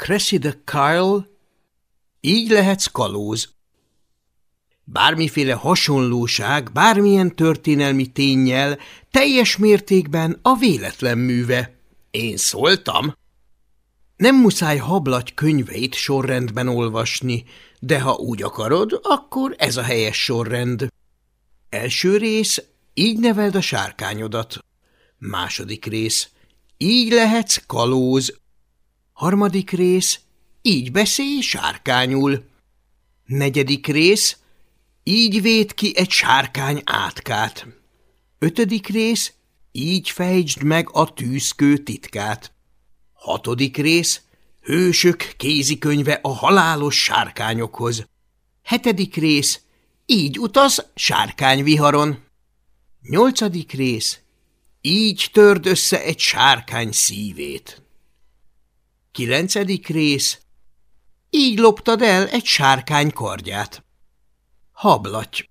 Cressida Kyle, így lehetsz kalóz. Bármiféle hasonlóság, bármilyen történelmi tényjel teljes mértékben a véletlen műve. Én szóltam. Nem muszáj hablagy könyveit sorrendben olvasni, de ha úgy akarod, akkor ez a helyes sorrend. Első rész, így neveld a sárkányodat. Második rész, így lehetsz kalóz. Harmadik rész, így beszélj sárkányul. Negyedik rész, így véd ki egy sárkány átkát. Ötödik rész, így fejtsd meg a tűzkő titkát. Hatodik rész, hősök kézikönyve a halálos sárkányokhoz. Hetedik rész, így utaz sárkányviharon. Nyolcadik rész, így törd össze egy sárkány szívét. Kilencedik rész, így loptad el egy sárkány kardját. Hablaty.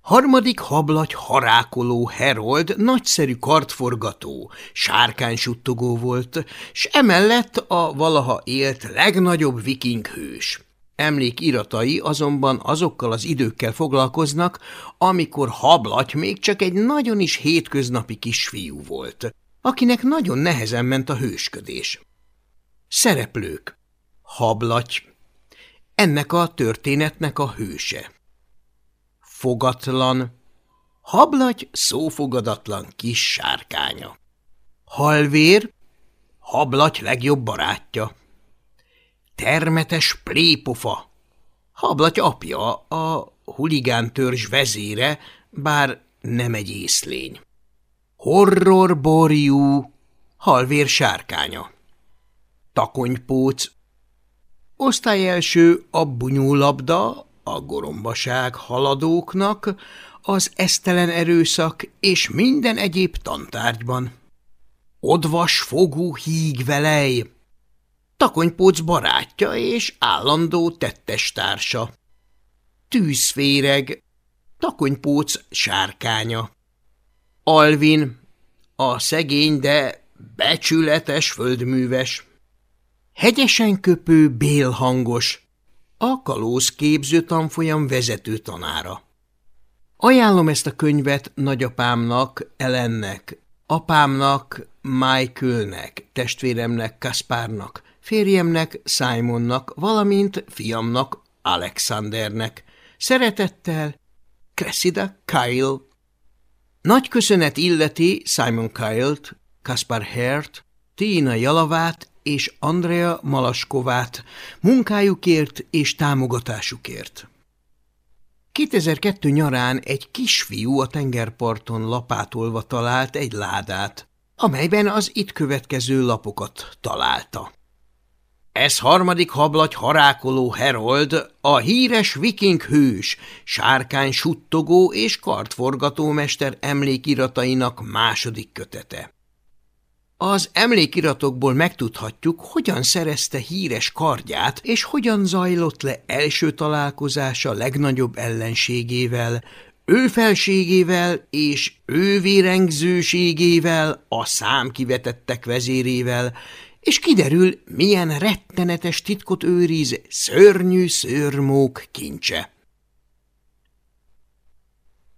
Harmadik hablaty harákoló herold nagyszerű kartforgató, sárkánysuttogó volt, s emellett a valaha élt legnagyobb viking hős. Emlékiratai azonban azokkal az időkkel foglalkoznak, amikor hablaty még csak egy nagyon is hétköznapi kisfiú volt, akinek nagyon nehezen ment a hősködés. Szereplők Hablaty Ennek a történetnek a hőse fogatlan, hablagy szófogadatlan kis sárkánya. Halvér, hablagy legjobb barátja. Termetes plépofa, hablagy apja, a huligántörzs vezére, bár nem egy észlény. Horror borjú, halvér sárkánya. Takonypóc, osztály első a bunyólabda, a gorombaság haladóknak, az esztelen erőszak és minden egyéb tantárgyban. Odvas fogú hígvelej, takonypóc barátja és állandó tettestársa. Tűzféreg, takonypóc sárkánya. Alvin, a szegény, de becsületes földműves. Hegyesen köpő bélhangos, a kalózképző tanfolyam vezető tanára. Ajánlom ezt a könyvet nagyapámnak, Ellennek, apámnak, Michaelnek, testvéremnek, Kaspárnak, férjemnek, Simonnak, valamint fiamnak, Alexandernek. Szeretettel, Cressida Kyle. Nagy köszönet illeti Simon Kyle-t, Kaspar Hert, Tina Jalavát és Andrea Malaskovát munkájukért és támogatásukért. 2002 nyarán egy kisfiú a tengerparton lapátolva talált egy ládát, amelyben az itt következő lapokat találta. Ez harmadik hablagy harákoló Herold, a híres viking hős, sárkány suttogó és kartforgatómester emlékiratainak második kötete. Az emlékiratokból megtudhatjuk, hogyan szerezte híres kardját, és hogyan zajlott le első találkozása legnagyobb ellenségével, ő felségével és ő vérengzőségével, a számkivetettek vezérével, és kiderül, milyen rettenetes titkot őriz szörnyű szőrmók kincse.